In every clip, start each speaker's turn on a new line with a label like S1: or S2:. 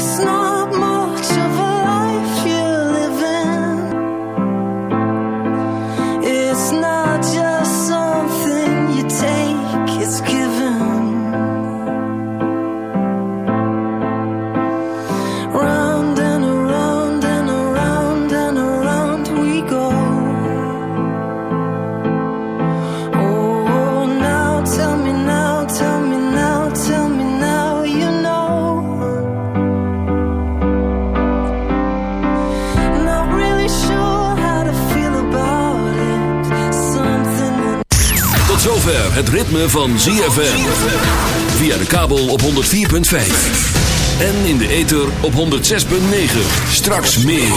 S1: het ritme van ZFM. Via de kabel op 104.5. En in de ether op 106.9. Straks meer.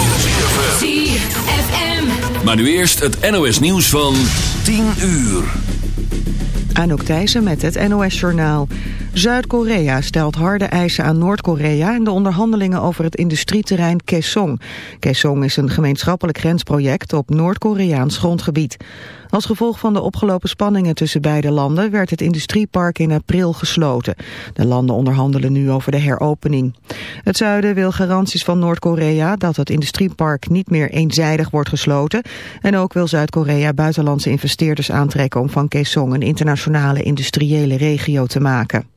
S1: ZFM. Maar nu eerst het NOS nieuws van 10 uur.
S2: Anouk Thijssen met het NOS-journaal. Zuid-Korea stelt harde eisen aan Noord-Korea... in de onderhandelingen over het industrieterrein Kaesong. Kaesong is een gemeenschappelijk grensproject op Noord-Koreaans grondgebied. Als gevolg van de opgelopen spanningen tussen beide landen... werd het industriepark in april gesloten. De landen onderhandelen nu over de heropening. Het zuiden wil garanties van Noord-Korea... dat het industriepark niet meer eenzijdig wordt gesloten. En ook wil Zuid-Korea buitenlandse investeerders aantrekken... om van Kaesong een internationale industriële regio te maken.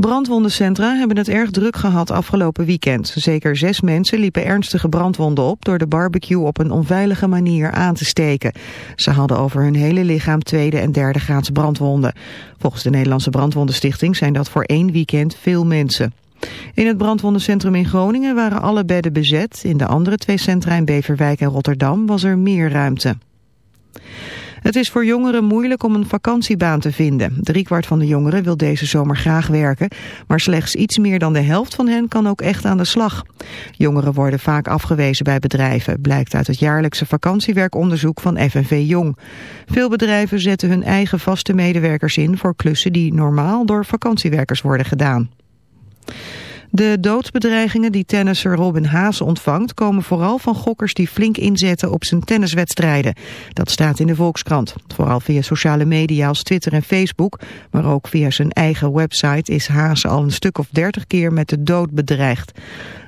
S2: Brandwondencentra hebben het erg druk gehad afgelopen weekend. Zeker zes mensen liepen ernstige brandwonden op door de barbecue op een onveilige manier aan te steken. Ze hadden over hun hele lichaam tweede en derde graads brandwonden. Volgens de Nederlandse Brandwondenstichting zijn dat voor één weekend veel mensen. In het brandwondencentrum in Groningen waren alle bedden bezet. In de andere twee centra in Beverwijk en Rotterdam was er meer ruimte. Het is voor jongeren moeilijk om een vakantiebaan te vinden. Driekwart van de jongeren wil deze zomer graag werken, maar slechts iets meer dan de helft van hen kan ook echt aan de slag. Jongeren worden vaak afgewezen bij bedrijven, blijkt uit het jaarlijkse vakantiewerkonderzoek van FNV Jong. Veel bedrijven zetten hun eigen vaste medewerkers in voor klussen die normaal door vakantiewerkers worden gedaan. De doodsbedreigingen die tennisser Robin Haas ontvangt... komen vooral van gokkers die flink inzetten op zijn tenniswedstrijden. Dat staat in de Volkskrant. Vooral via sociale media als Twitter en Facebook... maar ook via zijn eigen website is Haas al een stuk of dertig keer met de dood bedreigd.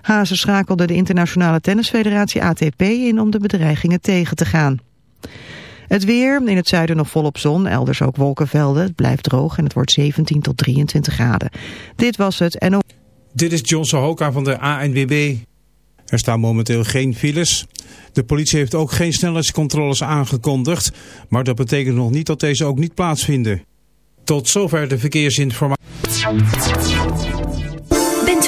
S2: Haas schakelde de internationale tennisfederatie ATP in om de bedreigingen tegen te gaan. Het weer, in het zuiden nog volop zon, elders ook wolkenvelden. Het blijft droog en het wordt 17 tot 23 graden. Dit was het.
S3: Dit is John Sohoka van de ANWB. Er staan momenteel geen files. De politie heeft ook geen snelheidscontroles aangekondigd, maar dat betekent nog niet dat deze ook niet plaatsvinden. Tot zover de verkeersinformatie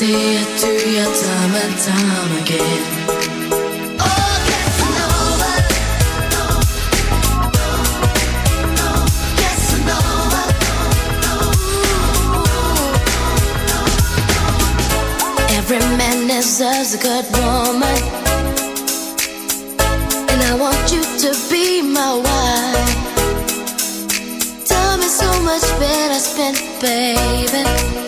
S4: it you time and time again. Oh. Every man deserves a good woman. And I want you to be my wife. Time is so much better spent, baby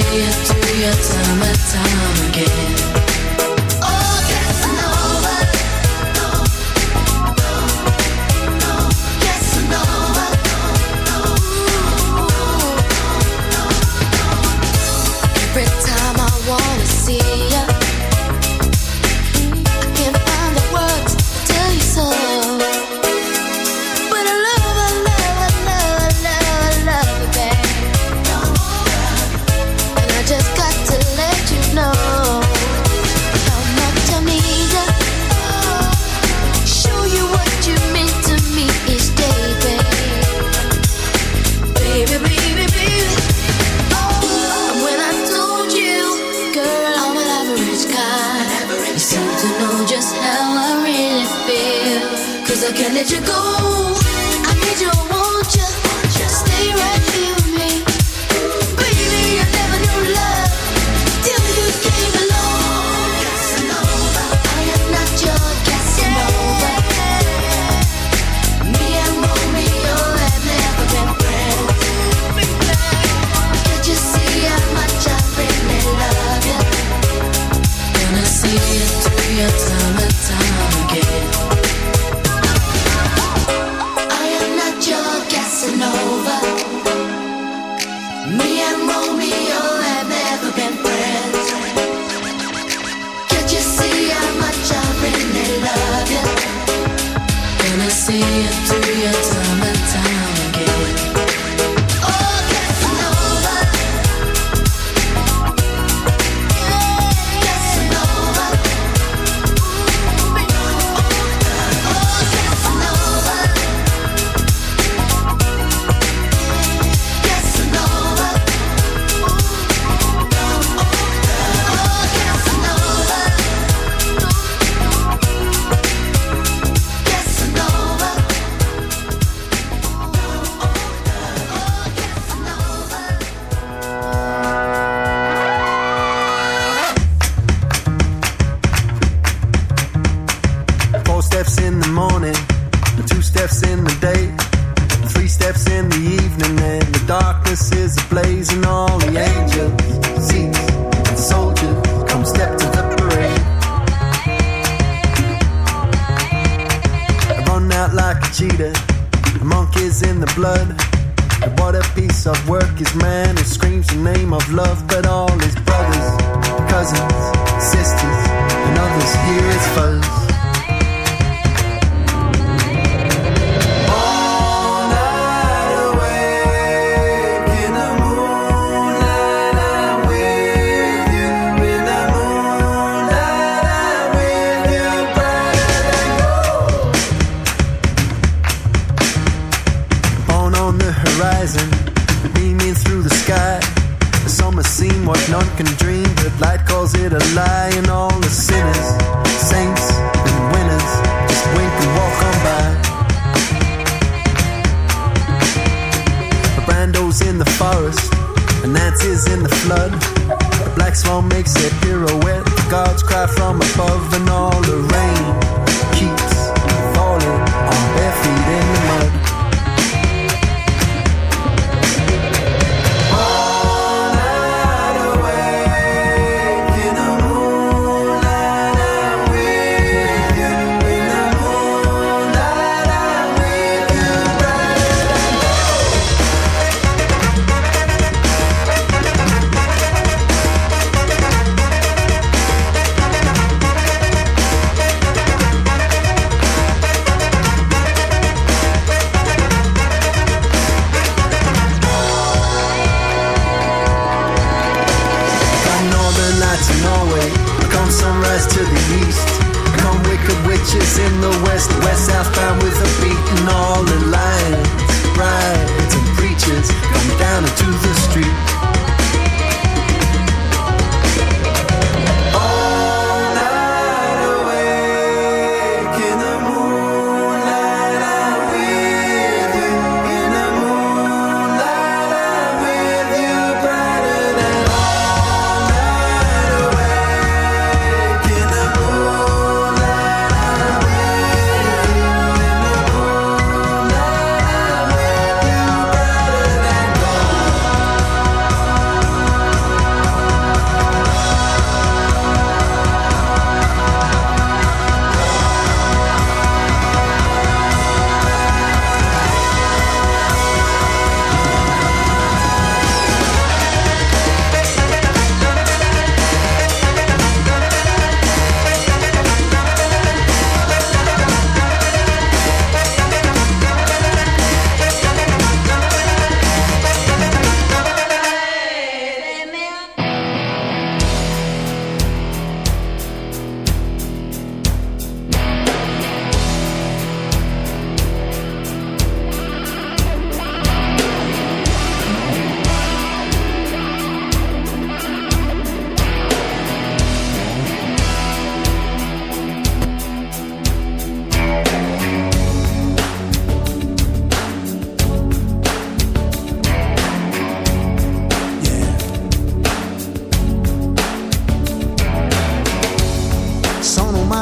S4: do your time and time again.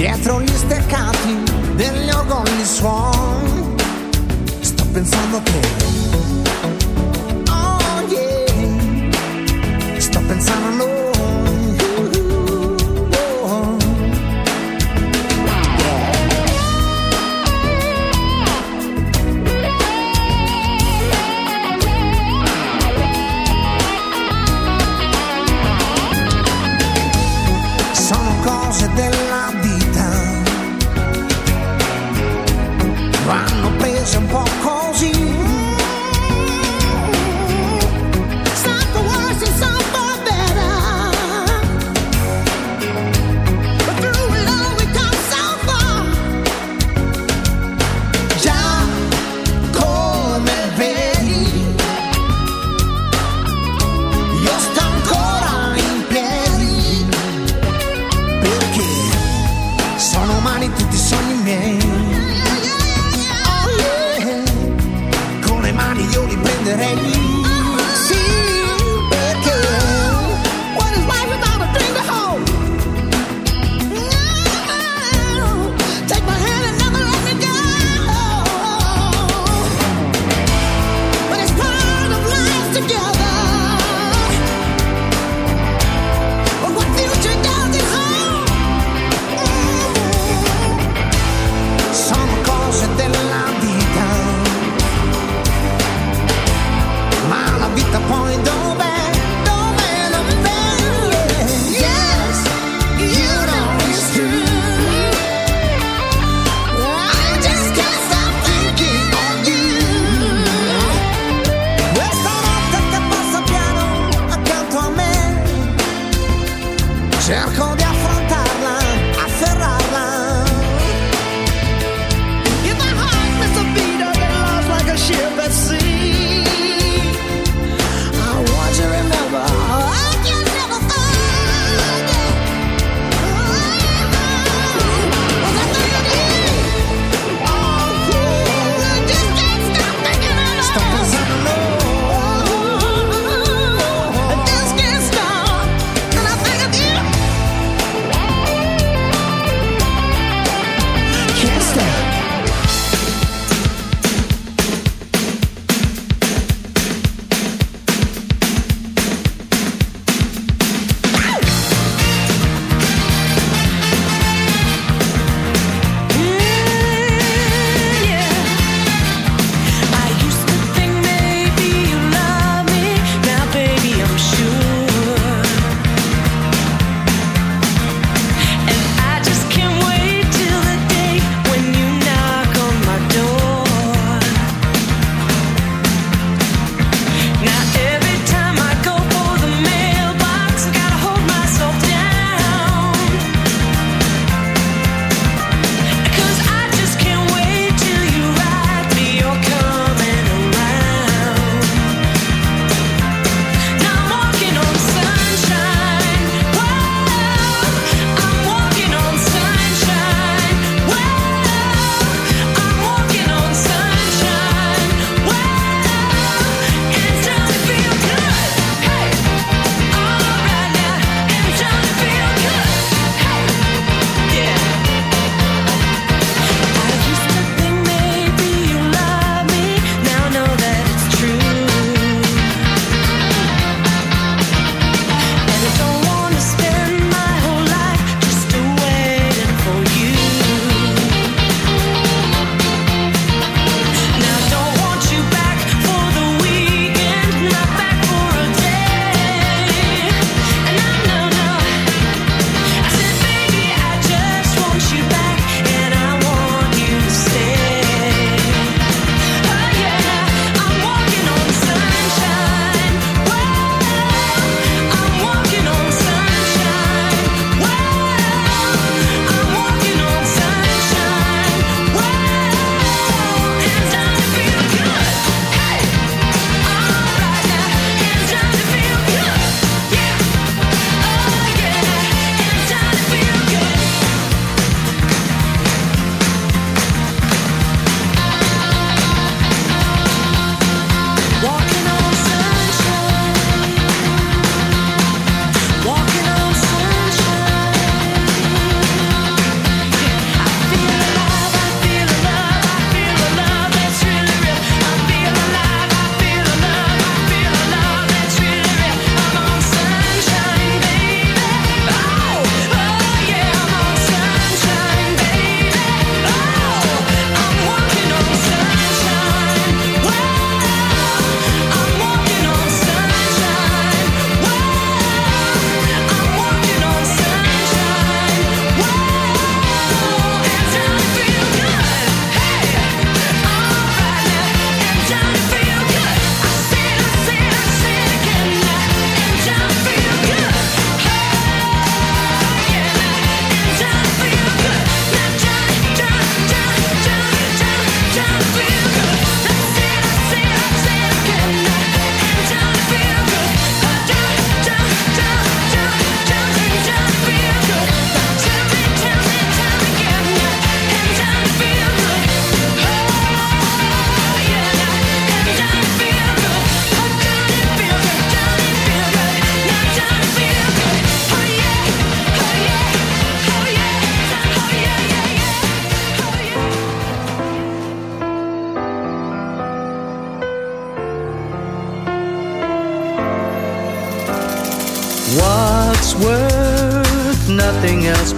S5: Dietro gli steccati degli orgogli suon. Sto pensando a te.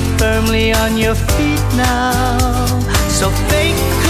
S6: you're firmly on your feet now. So fake.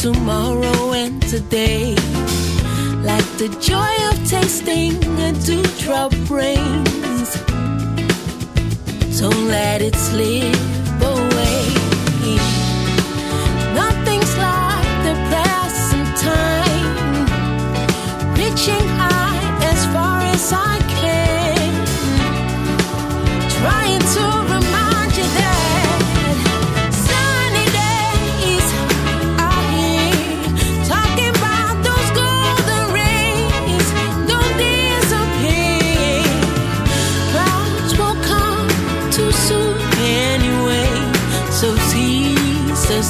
S7: tomorrow and today, like the joy of tasting a dewdrop brings. Don't let it slip away. Nothing's like the present time, reaching high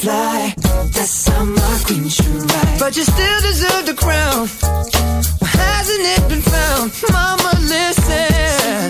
S8: fly. That's how my queen should ride. But you still deserve the crown. Why hasn't it been found? Mama, listen.